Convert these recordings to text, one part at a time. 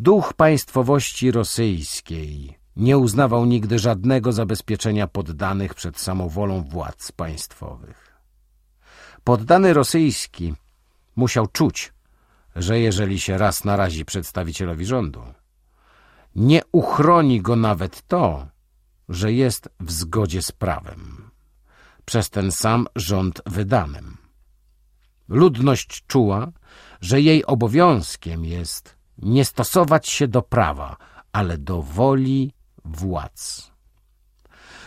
Duch państwowości rosyjskiej nie uznawał nigdy żadnego zabezpieczenia poddanych przed samowolą władz państwowych. Poddany rosyjski musiał czuć, że jeżeli się raz narazi przedstawicielowi rządu, nie uchroni go nawet to, że jest w zgodzie z prawem, przez ten sam rząd wydanym. Ludność czuła, że jej obowiązkiem jest nie stosować się do prawa, ale do woli władz.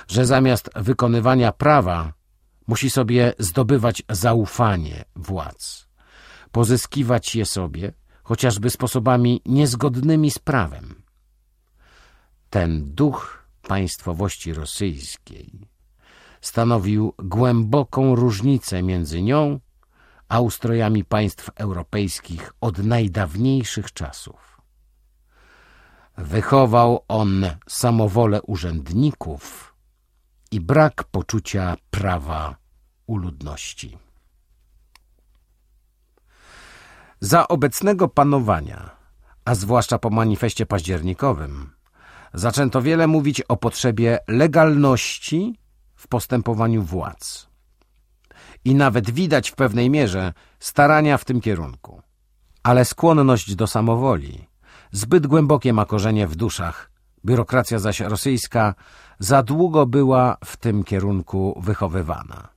Że zamiast wykonywania prawa musi sobie zdobywać zaufanie władz, pozyskiwać je sobie chociażby sposobami niezgodnymi z prawem. Ten duch państwowości rosyjskiej stanowił głęboką różnicę między nią a ustrojami państw europejskich od najdawniejszych czasów. Wychował on samowolę urzędników i brak poczucia prawa u ludności. Za obecnego panowania, a zwłaszcza po manifestie październikowym, zaczęto wiele mówić o potrzebie legalności w postępowaniu władz. I nawet widać w pewnej mierze starania w tym kierunku. Ale skłonność do samowoli zbyt głębokie ma korzenie w duszach. Biurokracja zaś rosyjska za długo była w tym kierunku wychowywana.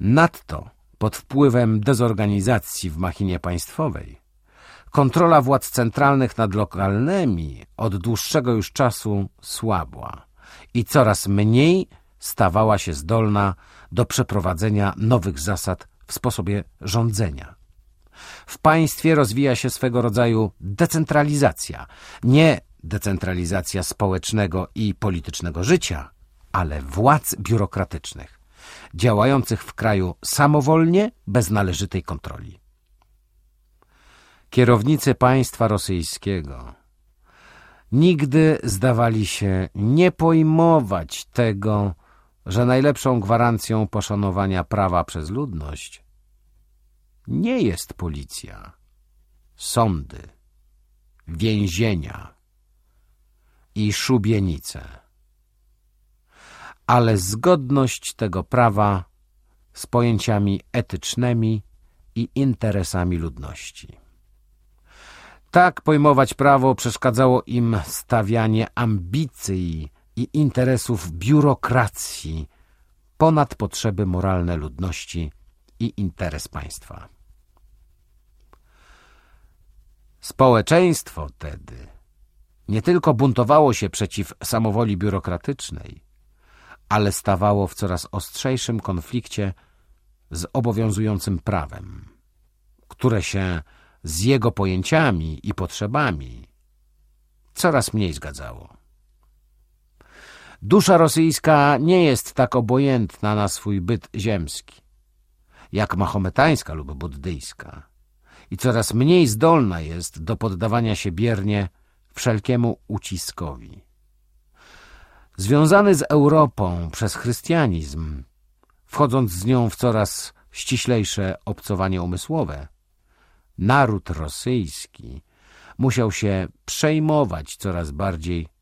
Nadto pod wpływem dezorganizacji w machinie państwowej kontrola władz centralnych nad lokalnymi od dłuższego już czasu słabła i coraz mniej stawała się zdolna do przeprowadzenia nowych zasad w sposobie rządzenia. W państwie rozwija się swego rodzaju decentralizacja, nie decentralizacja społecznego i politycznego życia, ale władz biurokratycznych, działających w kraju samowolnie, bez należytej kontroli. Kierownicy państwa rosyjskiego nigdy zdawali się nie pojmować tego, że najlepszą gwarancją poszanowania prawa przez ludność nie jest policja, sądy, więzienia i szubienice, ale zgodność tego prawa z pojęciami etycznymi i interesami ludności. Tak pojmować prawo przeszkadzało im stawianie ambicji i interesów biurokracji ponad potrzeby moralne ludności i interes państwa. Społeczeństwo tedy nie tylko buntowało się przeciw samowoli biurokratycznej, ale stawało w coraz ostrzejszym konflikcie z obowiązującym prawem, które się z jego pojęciami i potrzebami coraz mniej zgadzało. Dusza rosyjska nie jest tak obojętna na swój byt ziemski, jak mahometańska lub buddyjska i coraz mniej zdolna jest do poddawania się biernie wszelkiemu uciskowi. Związany z Europą przez chrystianizm, wchodząc z nią w coraz ściślejsze obcowanie umysłowe, naród rosyjski musiał się przejmować coraz bardziej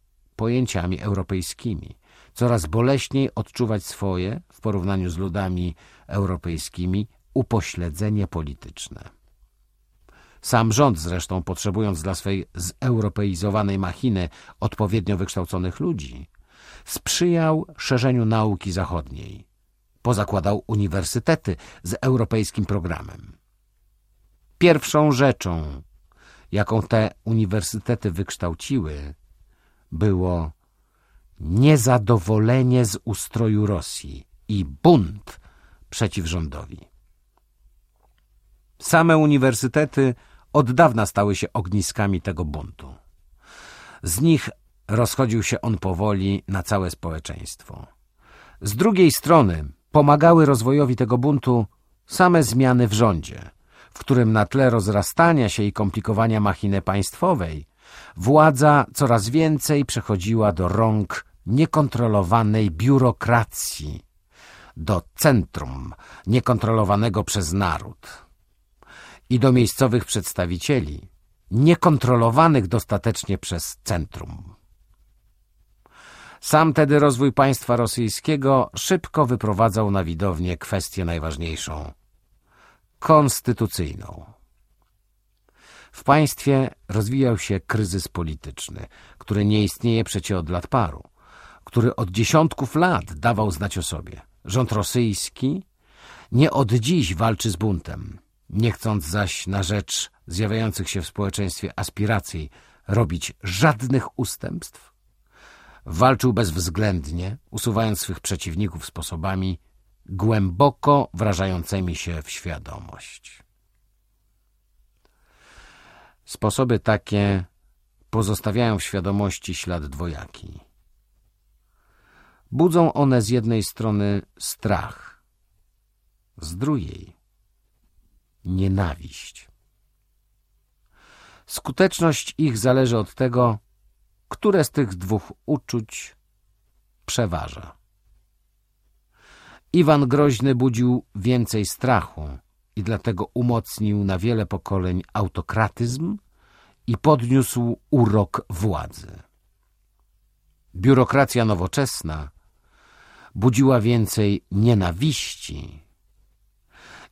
pojęciami europejskimi, coraz boleśniej odczuwać swoje, w porównaniu z ludami europejskimi, upośledzenie polityczne. Sam rząd zresztą, potrzebując dla swej zeuropeizowanej machiny odpowiednio wykształconych ludzi, sprzyjał szerzeniu nauki zachodniej. Pozakładał uniwersytety z europejskim programem. Pierwszą rzeczą, jaką te uniwersytety wykształciły, było niezadowolenie z ustroju Rosji i bunt przeciw rządowi. Same uniwersytety od dawna stały się ogniskami tego buntu. Z nich rozchodził się on powoli na całe społeczeństwo. Z drugiej strony pomagały rozwojowi tego buntu same zmiany w rządzie, w którym na tle rozrastania się i komplikowania machiny państwowej władza coraz więcej przechodziła do rąk niekontrolowanej biurokracji, do centrum niekontrolowanego przez naród i do miejscowych przedstawicieli niekontrolowanych dostatecznie przez centrum. Sam tedy rozwój państwa rosyjskiego szybko wyprowadzał na widownię kwestię najważniejszą – konstytucyjną. W państwie rozwijał się kryzys polityczny, który nie istnieje przecie od lat paru, który od dziesiątków lat dawał znać o sobie. Rząd rosyjski nie od dziś walczy z buntem, nie chcąc zaś na rzecz zjawiających się w społeczeństwie aspiracji robić żadnych ustępstw, walczył bezwzględnie, usuwając swych przeciwników sposobami głęboko wrażającymi się w świadomość. Sposoby takie pozostawiają w świadomości ślad dwojaki. Budzą one z jednej strony strach, z drugiej nienawiść. Skuteczność ich zależy od tego, które z tych dwóch uczuć przeważa. Iwan Groźny budził więcej strachu i dlatego umocnił na wiele pokoleń autokratyzm i podniósł urok władzy. Biurokracja nowoczesna budziła więcej nienawiści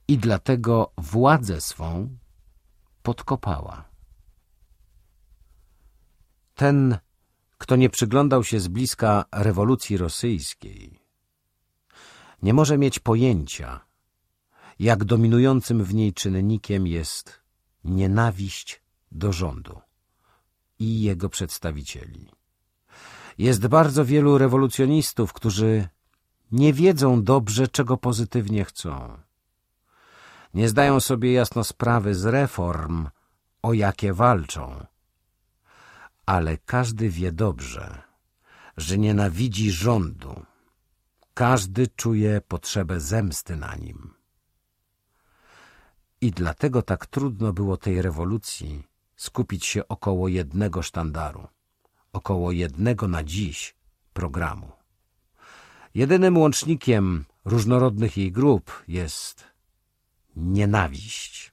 i dlatego władzę swą podkopała. Ten, kto nie przyglądał się z bliska rewolucji rosyjskiej, nie może mieć pojęcia, jak dominującym w niej czynnikiem jest nienawiść do rządu i jego przedstawicieli. Jest bardzo wielu rewolucjonistów, którzy nie wiedzą dobrze, czego pozytywnie chcą. Nie zdają sobie jasno sprawy z reform, o jakie walczą. Ale każdy wie dobrze, że nienawidzi rządu. Każdy czuje potrzebę zemsty na nim. I dlatego tak trudno było tej rewolucji skupić się około jednego sztandaru, około jednego na dziś programu. Jedynym łącznikiem różnorodnych jej grup jest nienawiść,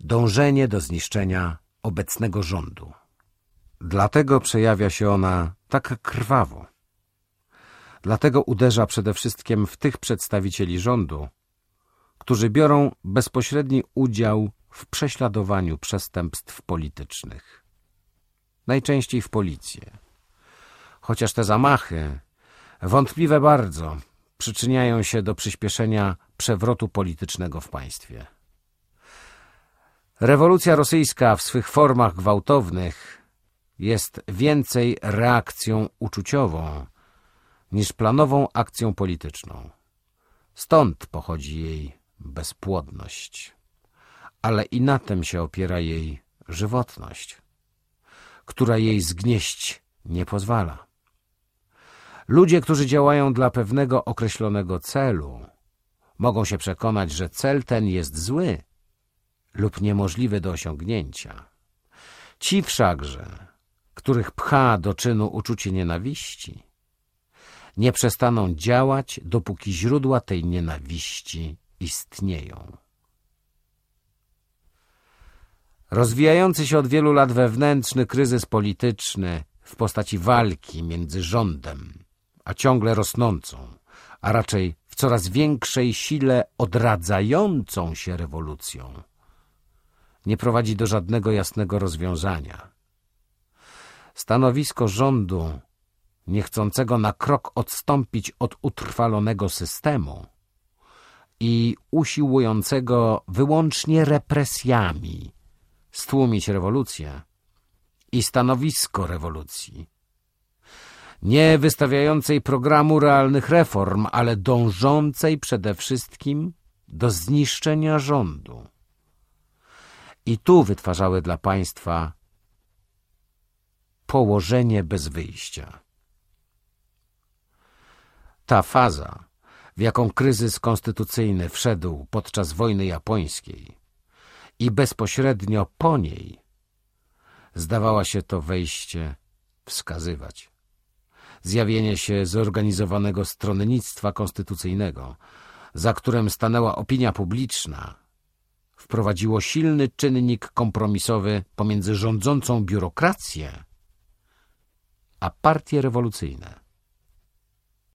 dążenie do zniszczenia obecnego rządu. Dlatego przejawia się ona tak krwawo. Dlatego uderza przede wszystkim w tych przedstawicieli rządu, którzy biorą bezpośredni udział w prześladowaniu przestępstw politycznych. Najczęściej w policję. Chociaż te zamachy, wątpliwe bardzo, przyczyniają się do przyspieszenia przewrotu politycznego w państwie. Rewolucja rosyjska w swych formach gwałtownych jest więcej reakcją uczuciową niż planową akcją polityczną. Stąd pochodzi jej bezpłodność, ale i na tym się opiera jej żywotność, która jej zgnieść nie pozwala. Ludzie, którzy działają dla pewnego określonego celu, mogą się przekonać, że cel ten jest zły lub niemożliwy do osiągnięcia. Ci wszakże, których pcha do czynu uczucie nienawiści, nie przestaną działać, dopóki źródła tej nienawiści istnieją. Rozwijający się od wielu lat wewnętrzny kryzys polityczny w postaci walki między rządem a ciągle rosnącą, a raczej w coraz większej sile odradzającą się rewolucją, nie prowadzi do żadnego jasnego rozwiązania. Stanowisko rządu, niechcącego na krok odstąpić od utrwalonego systemu i usiłującego wyłącznie represjami stłumić rewolucję i stanowisko rewolucji, nie wystawiającej programu realnych reform, ale dążącej przede wszystkim do zniszczenia rządu. I tu wytwarzały dla państwa położenie bez wyjścia. Ta faza, w jaką kryzys konstytucyjny wszedł podczas wojny japońskiej i bezpośrednio po niej, zdawała się to wejście wskazywać zjawienie się zorganizowanego stronnictwa konstytucyjnego, za którym stanęła opinia publiczna, wprowadziło silny czynnik kompromisowy pomiędzy rządzącą biurokrację a partie rewolucyjne.